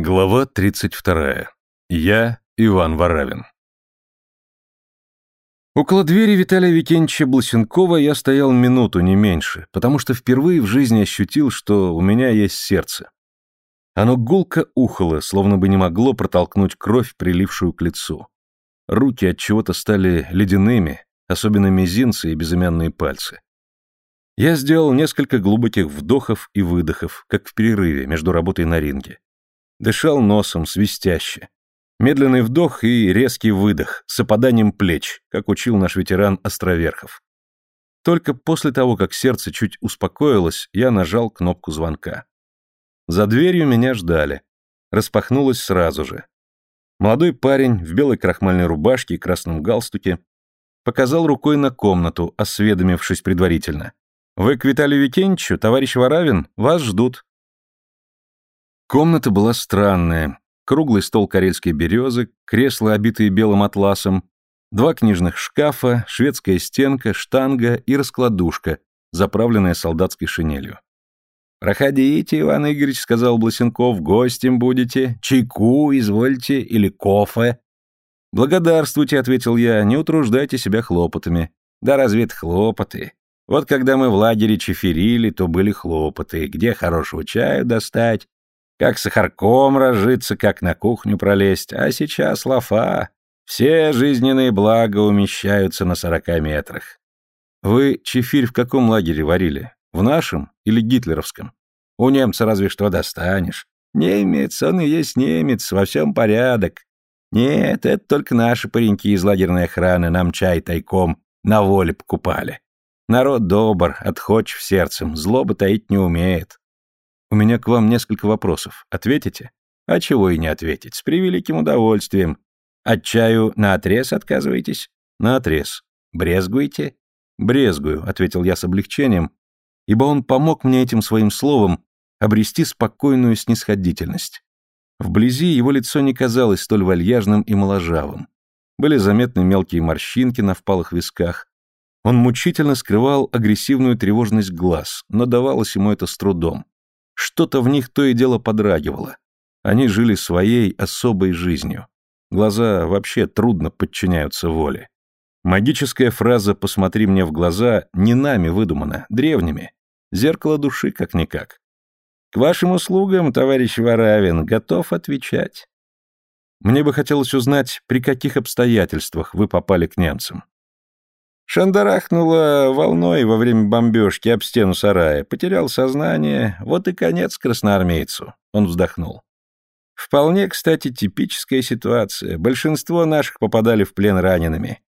Глава 32. Я Иван Варавин. Около двери Виталия Викентьевича Бласенкова я стоял минуту, не меньше, потому что впервые в жизни ощутил, что у меня есть сердце. Оно гулко ухало, словно бы не могло протолкнуть кровь, прилившую к лицу. Руки от чего-то стали ледяными, особенно мизинцы и безымянные пальцы. Я сделал несколько глубоких вдохов и выдохов, как в перерыве между работой на ринге. Дышал носом, свистяще. Медленный вдох и резкий выдох, с опаданием плеч, как учил наш ветеран Островерхов. Только после того, как сердце чуть успокоилось, я нажал кнопку звонка. За дверью меня ждали. Распахнулось сразу же. Молодой парень в белой крахмальной рубашке и красном галстуке показал рукой на комнату, осведомившись предварительно. «Вы к Виталию Викентьевичу, товарищ Варавин? Вас ждут». Комната была странная. Круглый стол карельской березы, кресла, обитые белым атласом, два книжных шкафа, шведская стенка, штанга и раскладушка, заправленная солдатской шинелью. «Проходите, Иван Игоревич», — сказал Бласенков, — «гостем будете. Чайку, извольте, или кофе». «Благодарствуйте», — ответил я, — «не утруждайте себя хлопотами». «Да разве это хлопоты? Вот когда мы в лагере чеферили, то были хлопоты. Где хорошего чаю достать? Как сахарком разжиться, как на кухню пролезть, а сейчас лафа. Все жизненные блага умещаются на сорока метрах. Вы чефирь в каком лагере варили? В нашем или гитлеровском? У немца разве что достанешь. Немец, он и есть немец, во всем порядок. Нет, это только наши пареньки из лагерной охраны нам чай тайком на воле покупали. Народ добр, отходчив сердцем, злобы таить не умеет. У меня к вам несколько вопросов. Ответите? А чего и не ответить, с превеликим удовольствием. От чаю на отрез отказываетесь? На отрез. Брезгуете? Брезгую, ответил я с облегчением, ибо он помог мне этим своим словом обрести спокойную снисходительность. Вблизи его лицо не казалось столь вальяжным и моложавым. Были заметны мелкие морщинки на впалых висках. Он мучительно скрывал агрессивную тревожность глаз, но давалось ему это с трудом. Что-то в них то и дело подрагивало. Они жили своей особой жизнью. Глаза вообще трудно подчиняются воле. Магическая фраза «посмотри мне в глаза» не нами выдумана, древними. Зеркало души как-никак. К вашим услугам, товарищ Варавин, готов отвечать. Мне бы хотелось узнать, при каких обстоятельствах вы попали к немцам. Шандарахнуло волной во время бомбежки об стену сарая, потерял сознание, вот и конец красноармейцу. Он вздохнул. Вполне, кстати, типическая ситуация. Большинство наших попадали в плен ранеными.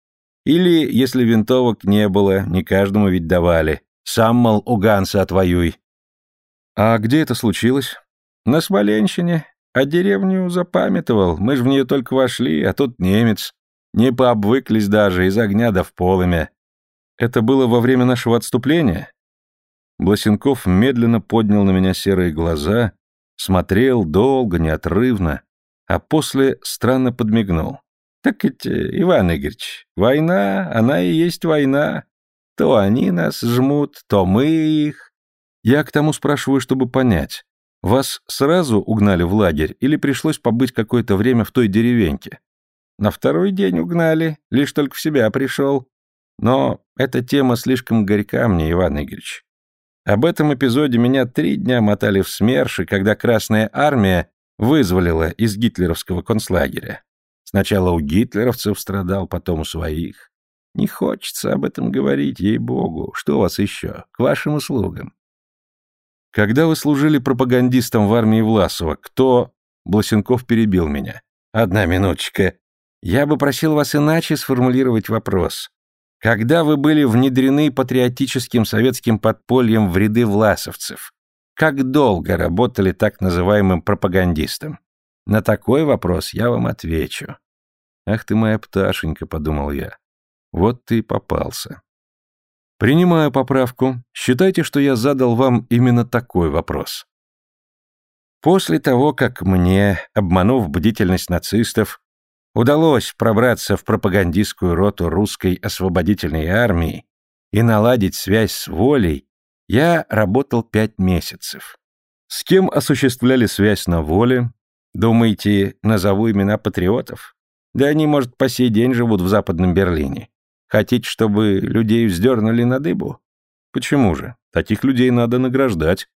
Или, если винтовок не было, не каждому ведь давали. Сам, мол, у Ганса отвоюй. А где это случилось? На Смоленщине. А деревню запамятовал. Мы ж в нее только вошли, а тут немец. Не пообвыклись даже, из огня до в полымя. Это было во время нашего отступления? Бласенков медленно поднял на меня серые глаза, смотрел долго, неотрывно, а после странно подмигнул. Так ведь, Иван Игоревич, война, она и есть война. То они нас жмут, то мы их. Я к тому спрашиваю, чтобы понять. Вас сразу угнали в лагерь или пришлось побыть какое-то время в той деревеньке? На второй день угнали, лишь только в себя пришел. Но эта тема слишком горька мне, Иван Игоревич. Об этом эпизоде меня три дня мотали в СМЕРШи, когда Красная Армия вызволила из гитлеровского концлагеря. Сначала у гитлеровцев страдал, потом у своих. Не хочется об этом говорить, ей-богу. Что у вас еще? К вашим услугам. Когда вы служили пропагандистом в армии Власова, кто... Бласенков перебил меня. Одна минуточка. Я бы просил вас иначе сформулировать вопрос. Когда вы были внедрены патриотическим советским подпольем в ряды власовцев, как долго работали так называемым пропагандистом? На такой вопрос я вам отвечу. Ах ты моя пташенька, подумал я. Вот ты и попался. Принимаю поправку. Считайте, что я задал вам именно такой вопрос. После того, как мне, обманув бдительность нацистов, удалось пробраться в пропагандистскую роту русской освободительной армии и наладить связь с волей, я работал пять месяцев. С кем осуществляли связь на воле? Думаете, назову имена патриотов? Да они, может, по сей день живут в Западном Берлине. Хотите, чтобы людей вздернули на дыбу? Почему же? Таких людей надо награждать.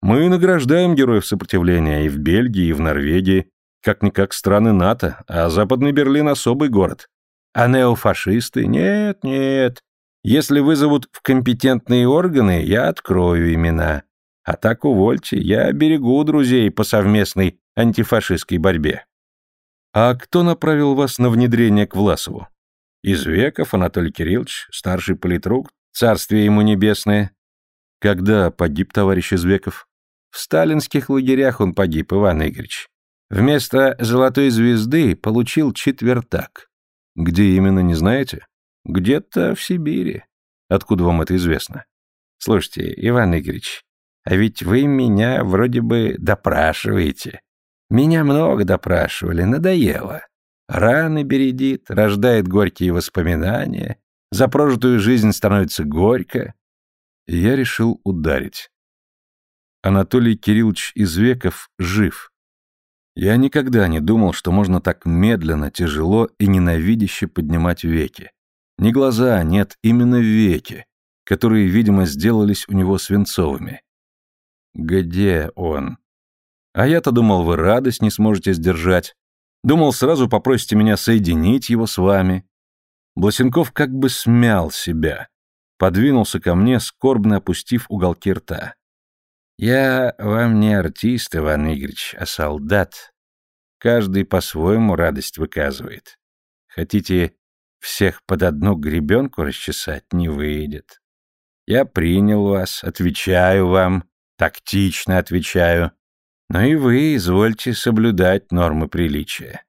Мы награждаем героев сопротивления и в Бельгии, и в Норвегии, как-никак страны НАТО, а Западный Берлин особый город. А неофашисты? Нет, нет. Если вызовут в компетентные органы, я открою имена. А так увольте, я берегу друзей по совместной антифашистской борьбе. А кто направил вас на внедрение к Власову? Извеков Анатолий Кириллович, старший политрук, царствие ему небесное. Когда погиб товарищ Извеков? В сталинских лагерях он погиб, Иван Игоревич. Вместо золотой звезды получил четвертак. Где именно, не знаете? Где-то в Сибири. Откуда вам это известно? Слушайте, Иван Игоревич, а ведь вы меня вроде бы допрашиваете. Меня много допрашивали, надоело. Раны бередит, рождает горькие воспоминания, за прожитую жизнь становится горько. И я решил ударить. Анатолий Кириллович Извеков жив. Я никогда не думал, что можно так медленно, тяжело и ненавидяще поднимать веки. Не глаза, нет, именно веки, которые, видимо, сделались у него свинцовыми. Где он? А я-то думал, вы радость не сможете сдержать. Думал, сразу попросите меня соединить его с вами. Бласенков как бы смял себя. Подвинулся ко мне, скорбно опустив уголки рта. Я вам не артист, Иван Игоревич, а солдат. Каждый по-своему радость выказывает. Хотите всех под одну гребенку расчесать, не выйдет. Я принял вас, отвечаю вам, тактично отвечаю. Но и вы извольте соблюдать нормы приличия.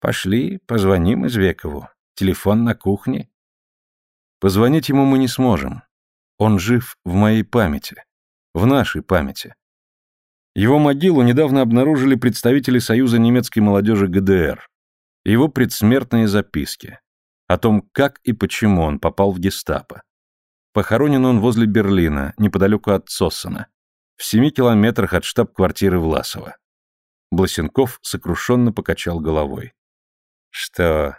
Пошли, позвоним Извекову. Телефон на кухне. Позвонить ему мы не сможем. Он жив в моей памяти в нашей памяти. Его могилу недавно обнаружили представители Союза немецкой молодежи ГДР. Его предсмертные записки о том, как и почему он попал в гестапо. Похоронен он возле Берлина, неподалеку от Соссена, в семи километрах от штаб-квартиры Власова. Бласенков сокрушенно покачал головой. Что,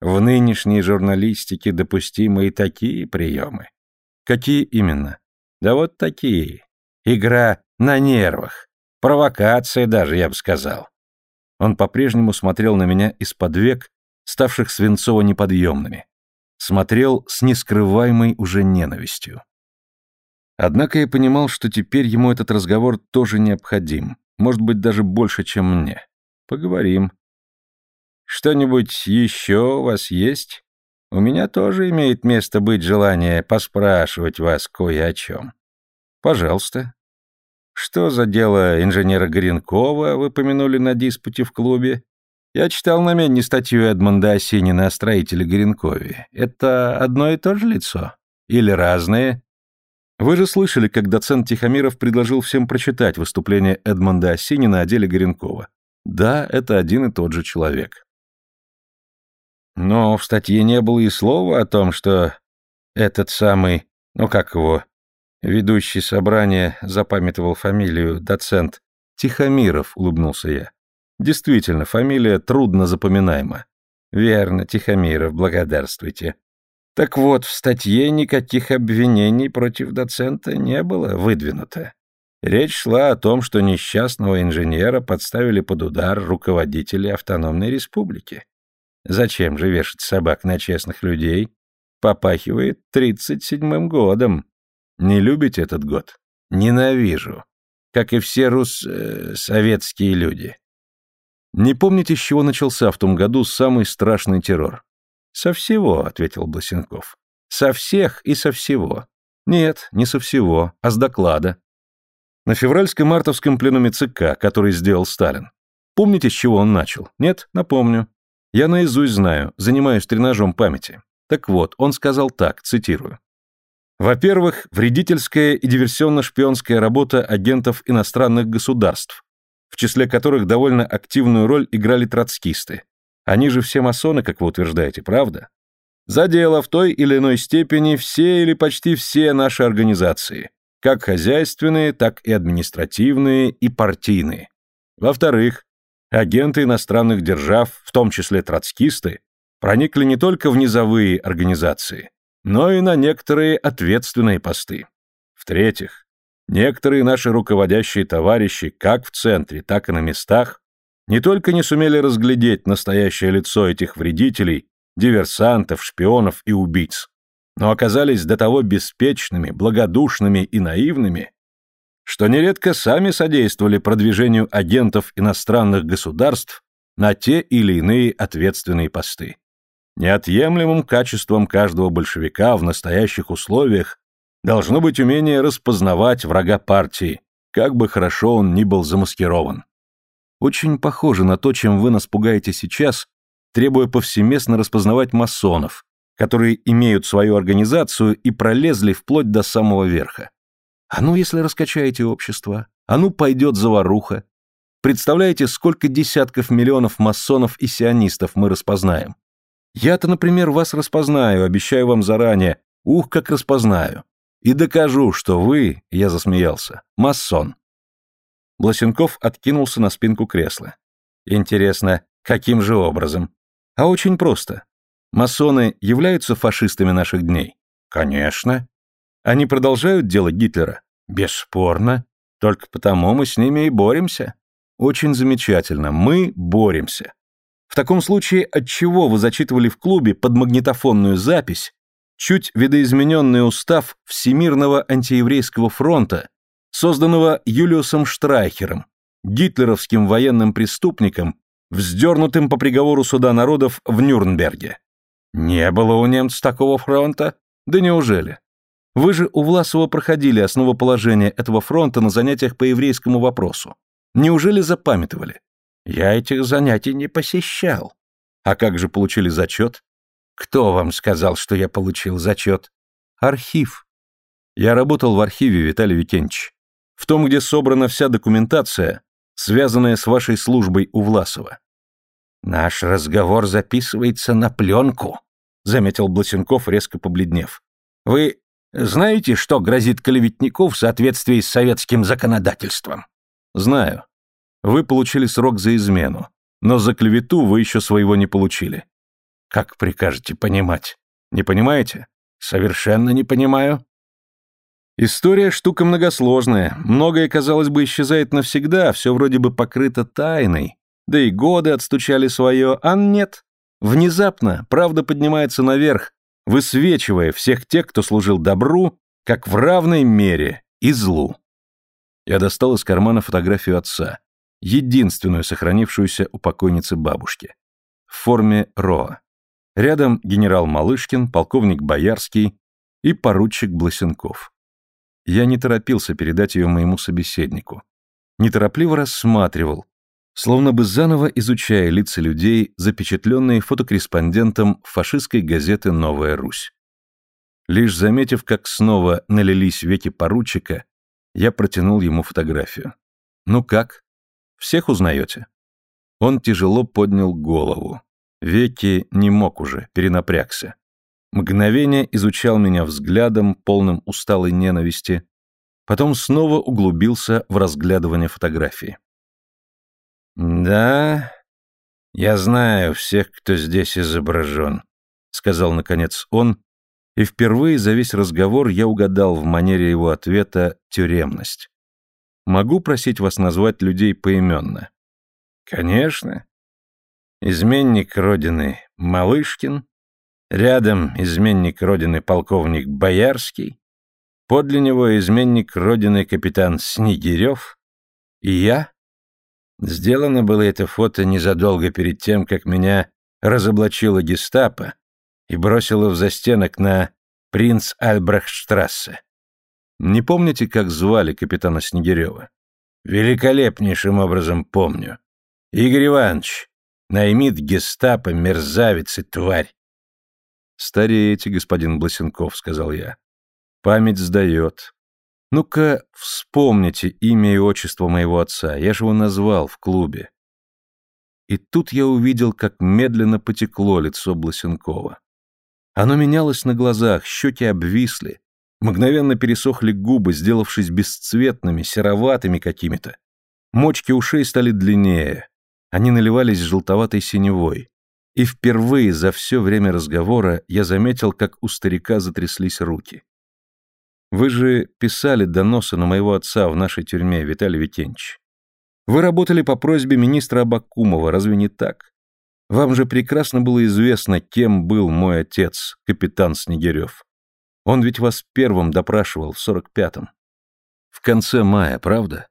в нынешней журналистике допустимы и такие приемы? Какие именно? Да вот такие. Игра на нервах. Провокация даже, я бы сказал. Он по-прежнему смотрел на меня из-под век, ставших свинцово-неподъемными. Смотрел с нескрываемой уже ненавистью. Однако я понимал, что теперь ему этот разговор тоже необходим, может быть, даже больше, чем мне. Поговорим. Что-нибудь еще у вас есть? У меня тоже имеет место быть желание поспрашивать вас кое о чем. Пожалуйста. Что за дело инженера Горенкова вы помянули на диспуте в клубе? Я читал на медне статью Эдмонда Осинина о строителе Горенкове. Это одно и то же лицо? Или разные? Вы же слышали, как доцент Тихомиров предложил всем прочитать выступление Эдмонда Осинина о деле Горенкова. Да, это один и тот же человек. Но в статье не было и слова о том, что этот самый, ну как его, Ведущий собрания запамятовал фамилию, доцент. Тихомиров, улыбнулся я. Действительно, фамилия трудно запоминаема. Верно, Тихомиров, благодарствуйте. Так вот, в статье никаких обвинений против доцента не было выдвинуто. Речь шла о том, что несчастного инженера подставили под удар руководители автономной республики. Зачем же вешать собак на честных людей? Попахивает тридцать седьмым годом. Не любите этот год? Ненавижу. Как и все рус... Э, советские люди. Не помните, с чего начался в том году самый страшный террор? Со всего, ответил Бласенков. Со всех и со всего. Нет, не со всего, а с доклада. На февральско-мартовском пленуме ЦК, который сделал Сталин. Помните, с чего он начал? Нет? Напомню. Я наизусть знаю, занимаюсь тренажом памяти. Так вот, он сказал так, цитирую. Во-первых, вредительская и диверсионно-шпионская работа агентов иностранных государств, в числе которых довольно активную роль играли троцкисты. Они же все масоны, как вы утверждаете, правда? За дело в той или иной степени все или почти все наши организации, как хозяйственные, так и административные и партийные. Во-вторых, Агенты иностранных держав, в том числе троцкисты, проникли не только в низовые организации, но и на некоторые ответственные посты. В-третьих, некоторые наши руководящие товарищи, как в центре, так и на местах, не только не сумели разглядеть настоящее лицо этих вредителей, диверсантов, шпионов и убийц, но оказались до того беспечными, благодушными и наивными, что нередко сами содействовали продвижению агентов иностранных государств на те или иные ответственные посты. Неотъемлемым качеством каждого большевика в настоящих условиях должно быть умение распознавать врага партии, как бы хорошо он ни был замаскирован. Очень похоже на то, чем вы нас пугаете сейчас, требуя повсеместно распознавать масонов, которые имеют свою организацию и пролезли вплоть до самого верха. А ну, если раскачаете общество, а ну, пойдет заваруха. Представляете, сколько десятков миллионов масонов и сионистов мы распознаем? Я-то, например, вас распознаю, обещаю вам заранее. Ух, как распознаю. И докажу, что вы, я засмеялся, масон. Бласенков откинулся на спинку кресла. Интересно, каким же образом? А очень просто. Масоны являются фашистами наших дней? Конечно. Они продолжают дело Гитлера? Бесспорно. Только потому мы с ними и боремся. Очень замечательно. Мы боремся. В таком случае, отчего вы зачитывали в клубе под магнитофонную запись чуть видоизмененный устав Всемирного антиеврейского фронта, созданного Юлиусом Штрайхером, гитлеровским военным преступником, вздернутым по приговору суда народов в Нюрнберге? Не было у немцев такого фронта? Да неужели? Вы же у Власова проходили основоположение этого фронта на занятиях по еврейскому вопросу. Неужели запамятовали? Я этих занятий не посещал. А как же получили зачет? Кто вам сказал, что я получил зачет? Архив. Я работал в архиве, Виталий Викентьевич. В том, где собрана вся документация, связанная с вашей службой у Власова. Наш разговор записывается на пленку, заметил Бласенков, резко побледнев. Вы знаете, что грозит клеветнику в соответствии с советским законодательством? Знаю. Вы получили срок за измену, но за клевету вы еще своего не получили. Как прикажете понимать? Не понимаете? Совершенно не понимаю. История штука многосложная. Многое, казалось бы, исчезает навсегда, все вроде бы покрыто тайной. Да и годы отстучали свое, а нет. Внезапно правда поднимается наверх, высвечивая всех тех, кто служил добру, как в равной мере и злу. Я достал из кармана фотографию отца единственную сохранившуюся у покойницы бабушки. В форме РОА. Рядом генерал Малышкин, полковник Боярский и поручик Бласенков. Я не торопился передать ее моему собеседнику. Неторопливо рассматривал, словно бы заново изучая лица людей, запечатленные фотокорреспондентом фашистской газеты «Новая Русь». Лишь заметив, как снова налились веки поручика, я протянул ему фотографию. «Ну как?» Всех узнаете?» Он тяжело поднял голову. Веки не мог уже, перенапрягся. Мгновение изучал меня взглядом, полным усталой ненависти, потом снова углубился в разглядывание фотографии. «Да, я знаю всех, кто здесь изображен», — сказал наконец он, и впервые за весь разговор я угадал в манере его ответа тюремность. Могу просить вас назвать людей поименно? Конечно. Изменник Родины Малышкин, рядом изменник Родины полковник Боярский, подле него изменник Родины капитан Снегирев и я. Сделано было это фото незадолго перед тем, как меня разоблачила гестапо и бросила в застенок на принц Альбрехтштрассе. Не помните, как звали капитана Снегирева? Великолепнейшим образом помню. Игорь Иванович, наймит гестапо, мерзавец и тварь. Стареете, господин Бласенков, сказал я. Память сдает. Ну-ка, вспомните имя и отчество моего отца, я же его назвал в клубе. И тут я увидел, как медленно потекло лицо Бласенкова. Оно менялось на глазах, щеки обвисли, Мгновенно пересохли губы, сделавшись бесцветными, сероватыми какими-то. Мочки ушей стали длиннее. Они наливались желтоватой синевой. И впервые за все время разговора я заметил, как у старика затряслись руки. Вы же писали доносы на моего отца в нашей тюрьме, Виталий Викентьевич. Вы работали по просьбе министра Абакумова, разве не так? Вам же прекрасно было известно, кем был мой отец, капитан Снегирев. Он ведь вас первым допрашивал в сорок пятом. В конце мая, правда?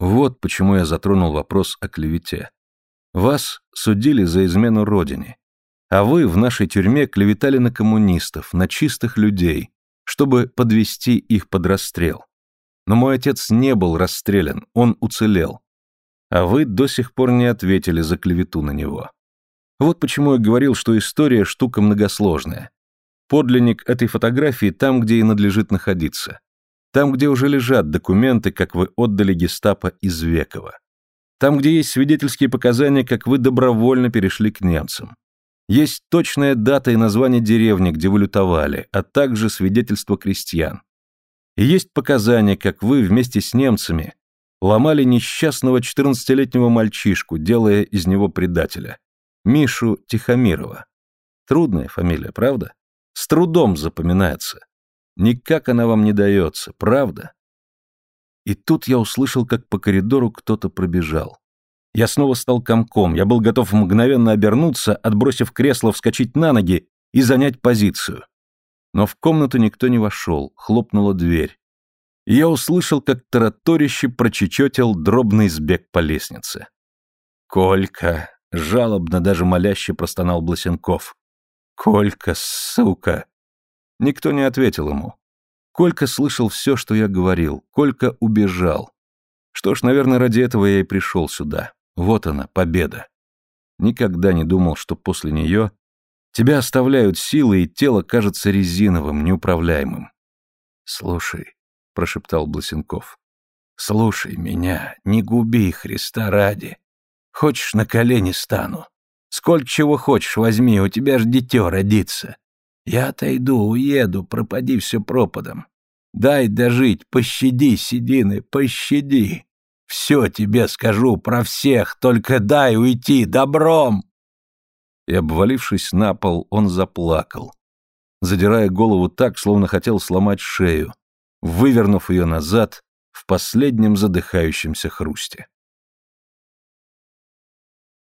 Вот почему я затронул вопрос о клевете. Вас судили за измену родине, а вы в нашей тюрьме клеветали на коммунистов, на чистых людей, чтобы подвести их под расстрел. Но мой отец не был расстрелян, он уцелел. А вы до сих пор не ответили за клевету на него. Вот почему я говорил, что история штука многосложная. Подлинник этой фотографии там, где и надлежит находиться. Там, где уже лежат документы, как вы отдали гестапо из Векова. Там, где есть свидетельские показания, как вы добровольно перешли к немцам. Есть точная дата и название деревни, где вы лютовали, а также свидетельство крестьян. И есть показания, как вы вместе с немцами ломали несчастного 14-летнего мальчишку, делая из него предателя. Мишу Тихомирова. Трудная фамилия, правда? С трудом запоминается. Никак она вам не дается, правда? И тут я услышал, как по коридору кто-то пробежал. Я снова стал комком, я был готов мгновенно обернуться, отбросив кресло, вскочить на ноги и занять позицию. Но в комнату никто не вошел, хлопнула дверь. И я услышал, как тараторище прочечетил дробный сбег по лестнице. «Колька!» — жалобно, даже моляще простонал Бласенков. «Колька, сука!» Никто не ответил ему. Колька слышал все, что я говорил. Колька убежал. Что ж, наверное, ради этого я и пришел сюда. Вот она, победа. Никогда не думал, что после нее тебя оставляют силы, и тело кажется резиновым, неуправляемым. «Слушай», — прошептал Бласенков, — «слушай меня, не губи Христа ради. Хочешь, на колени стану. Сколько чего хочешь возьми, у тебя ж дитё родится. Я отойду, уеду, пропади все пропадом. Дай дожить, пощади, седины, пощади. Все тебе скажу про всех, только дай уйти добром!» И, обвалившись на пол, он заплакал, задирая голову так, словно хотел сломать шею, вывернув ее назад в последнем задыхающемся хрусте.